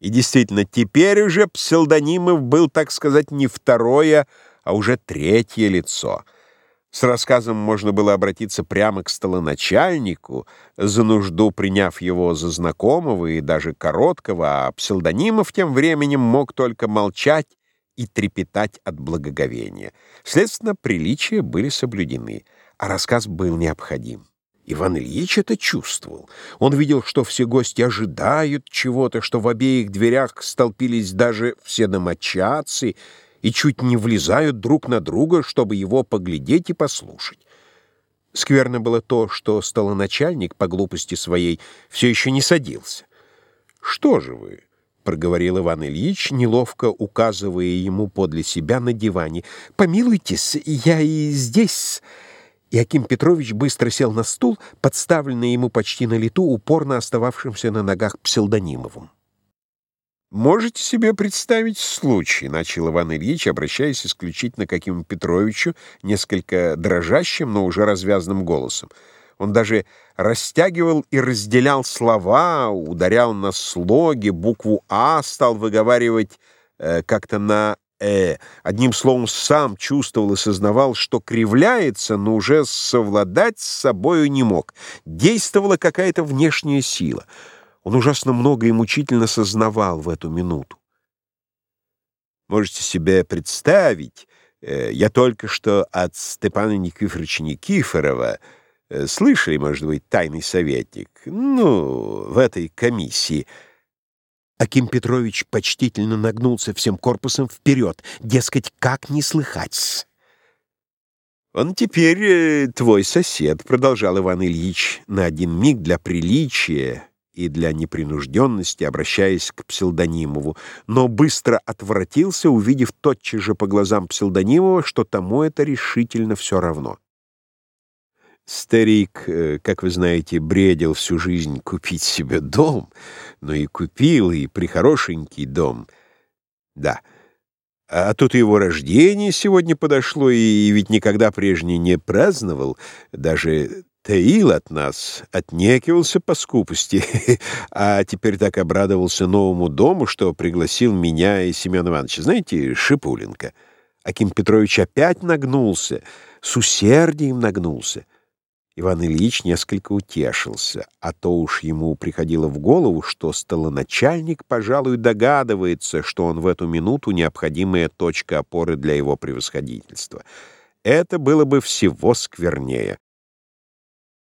И действительно, теперь уже псевдонимов был, так сказать, не второе, а уже третье лицо. С рассказом можно было обратиться прямо к столоначальнику, за нужду приняв его за знакомого и даже короткого, а псевдонимов тем временем мог только молчать и трепетать от благоговения. Следственно, приличия были соблюдены, а рассказ был необходим. Иван Ильич это чувствовал. Он видел, что все гости ожидают чего-то, что в обеих дверях столпились даже все домочадцы и чуть не влезают друг на друга, чтобы его поглядеть и послушать. Скверно было то, что столоначальник по глупости своей все еще не садился. «Что же вы?» — проговорил Иван Ильич, неловко указывая ему подле себя на диване. «Помилуйтесь, я и здесь...» И Аким Петрович быстро сел на стул, подставленный ему почти на лету, упорно остававшимся на ногах псевдонимовым. «Можете себе представить случай», — начал Иван Ильич, обращаясь исключительно к Акиму Петровичу, несколько дрожащим, но уже развязным голосом. Он даже растягивал и разделял слова, ударял на слоги, букву «А» стал выговаривать э, как-то на э, одним словом, сам чувствовал и сознавал, что кривляется, но уже совладать с собою не мог. Действовала какая-то внешняя сила. Он ужасно много и мучительно сознавал в эту минуту. Можете себе представить, э, я только что от Степана Никифоровича Никифорова э, слышали, может быть, тайный советник, ну, в этой комиссии — Аким Петрович почтительно нагнулся всем корпусом вперед, дескать, как не слыхать. «Он теперь э, твой сосед», — продолжал Иван Ильич на один миг для приличия и для непринужденности, обращаясь к Псилдонимову, но быстро отвратился, увидев тотчас же по глазам Псилдонимова, что тому это решительно все равно. Старик, э, как вы знаете, бредил всю жизнь купить себе дом, но и купил, и прихорошенький дом. Да. А тут его рождение сегодня подошло, и ведь никогда прежде не праздновал, даже таил от нас, отнекивался по скупости, а теперь так обрадовался новому дому, что пригласил меня и Семена Ивановича. Знаете, Шипуленко. Аким Петрович опять нагнулся, с усердием нагнулся. Иван Ильич несколько утешился, а то уж ему приходило в голову, что столоначальник, пожалуй, догадывается, что он в эту минуту необходимая точка опоры для его превосходительства. Это было бы всего сквернее.